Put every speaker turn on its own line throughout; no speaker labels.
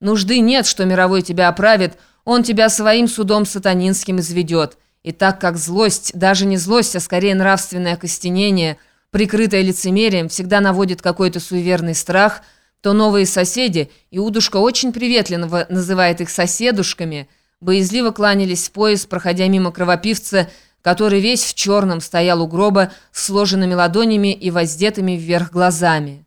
Нужды нет, что мировой тебя оправит, он тебя своим судом сатанинским изведет. И так как злость, даже не злость, а скорее нравственное окостенение, прикрытое лицемерием, всегда наводит какой-то суеверный страх, то новые соседи, Иудушка очень приветливо называет их соседушками, боязливо кланялись в пояс, проходя мимо кровопивца, который весь в черном стоял у гроба с сложенными ладонями и воздетыми вверх глазами.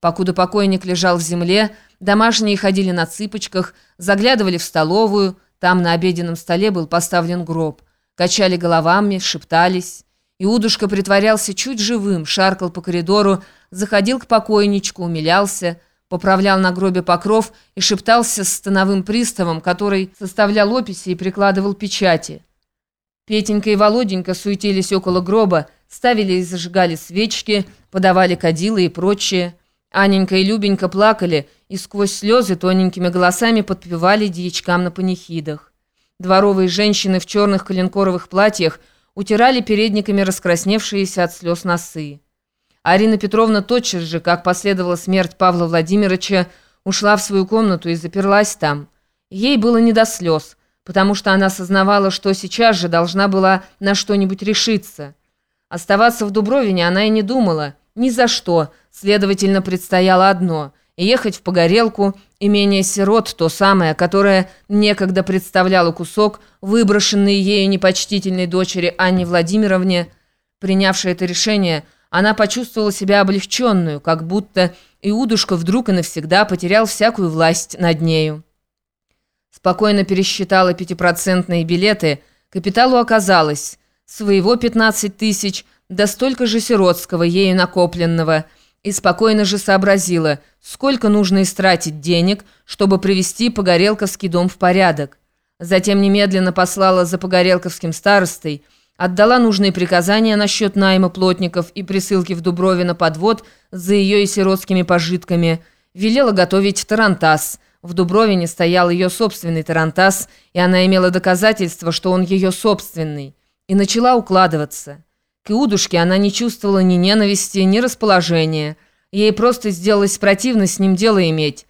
Покуда покойник лежал в земле, домашние ходили на цыпочках, заглядывали в столовую, там на обеденном столе был поставлен гроб, качали головами, шептались. Иудушка притворялся чуть живым, шаркал по коридору, заходил к покойничку, умилялся, поправлял на гробе покров и шептался с становым приставом, который составлял описи и прикладывал печати. Петенька и Володенька суетились около гроба, ставили и зажигали свечки, подавали кадилы и прочее. Аненька и Любенька плакали и сквозь слезы тоненькими голосами подпевали дьячкам на панихидах. Дворовые женщины в черных коленкоровых платьях утирали передниками раскрасневшиеся от слез носы. Арина Петровна тотчас же, как последовала смерть Павла Владимировича, ушла в свою комнату и заперлась там. Ей было не до слез, потому что она осознавала, что сейчас же должна была на что-нибудь решиться. Оставаться в Дубровине она и не думала – ни за что. Следовательно, предстояло одно – ехать в Погорелку, имение сирот, то самое, которое некогда представляло кусок, выброшенный ею непочтительной дочери Анне Владимировне. Принявшая это решение, она почувствовала себя облегченную, как будто Иудушка вдруг и навсегда потерял всякую власть над нею. Спокойно пересчитала пятипроцентные билеты, капиталу оказалось своего 15 тысяч – да столько же сиротского, ею накопленного, и спокойно же сообразила, сколько нужно истратить денег, чтобы привести Погорелковский дом в порядок. Затем немедленно послала за Погорелковским старостой, отдала нужные приказания насчет найма плотников и присылки в Дубровино подвод за ее и сиротскими пожитками, велела готовить тарантас. В Дубровине стоял ее собственный тарантас, и она имела доказательство, что он ее собственный, и начала укладываться. К Иудушке она не чувствовала ни ненависти, ни расположения. Ей просто сделалось противно с ним дело иметь.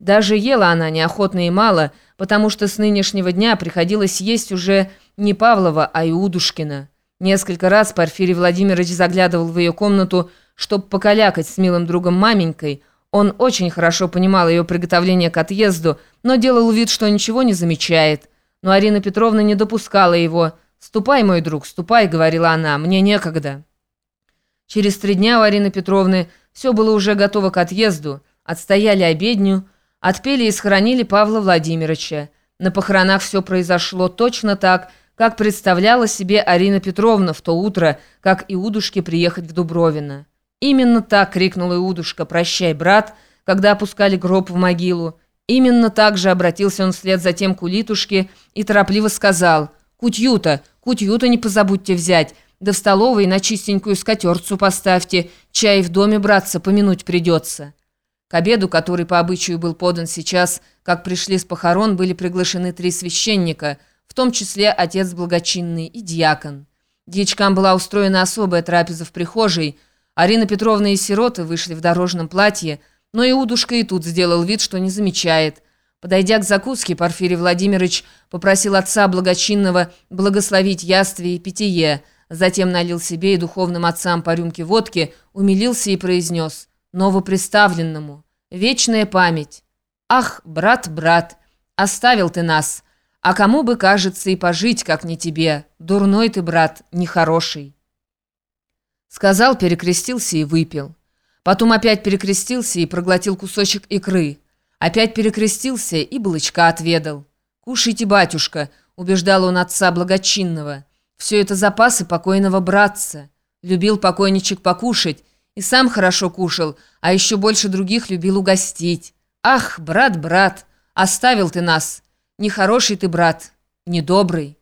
Даже ела она неохотно и мало, потому что с нынешнего дня приходилось есть уже не Павлова, а Иудушкина. Несколько раз Порфирий Владимирович заглядывал в ее комнату, чтобы покалякать с милым другом маменькой. Он очень хорошо понимал ее приготовление к отъезду, но делал вид, что ничего не замечает. Но Арина Петровна не допускала его – «Ступай, мой друг, ступай», — говорила она, — «мне некогда». Через три дня у Арины Петровны все было уже готово к отъезду, отстояли обедню, отпели и схоронили Павла Владимировича. На похоронах все произошло точно так, как представляла себе Арина Петровна в то утро, как Иудушке приехать в Дубровино. Именно так крикнул Иудушка «Прощай, брат», когда опускали гроб в могилу. Именно так же обратился он вслед за тем к Улитушке и торопливо сказал «Кутью-то, Кутью-то не позабудьте взять, да в столовой на чистенькую скатерцу поставьте, чай в доме, браться, помянуть придется». К обеду, который по обычаю был подан сейчас, как пришли с похорон, были приглашены три священника, в том числе отец благочинный и дьякон. Дьячкам была устроена особая трапеза в прихожей. Арина Петровна и сироты вышли в дорожном платье, но Иудушка и тут сделал вид, что не замечает – Подойдя к закуске, Порфирий Владимирович попросил отца благочинного благословить яствие и питье, затем налил себе и духовным отцам по рюмке водки, умилился и произнес «Новоприставленному! Вечная память! Ах, брат, брат, оставил ты нас! А кому бы, кажется, и пожить, как не тебе! Дурной ты, брат, нехороший!» Сказал, перекрестился и выпил. Потом опять перекрестился и проглотил кусочек икры – Опять перекрестился и балычка отведал. «Кушайте, батюшка», — убеждал он отца благочинного. «Все это запасы покойного братца. Любил покойничек покушать, и сам хорошо кушал, а еще больше других любил угостить. Ах, брат, брат, оставил ты нас. Нехороший ты, брат, недобрый».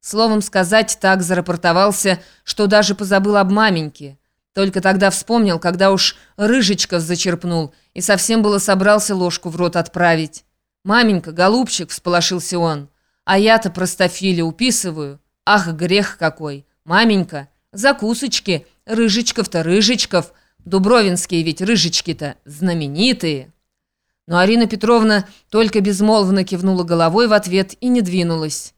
Словом сказать, так зарапортовался, что даже позабыл об маменьке. Только тогда вспомнил, когда уж рыжечков зачерпнул и совсем было собрался ложку в рот отправить. «Маменька, голубчик!» – всполошился он. «А я-то простофиля уписываю. Ах, грех какой! Маменька, закусочки, рыжечков-то рыжечков. Дубровинские ведь рыжечки-то знаменитые!» Но Арина Петровна только безмолвно кивнула головой в ответ и не двинулась.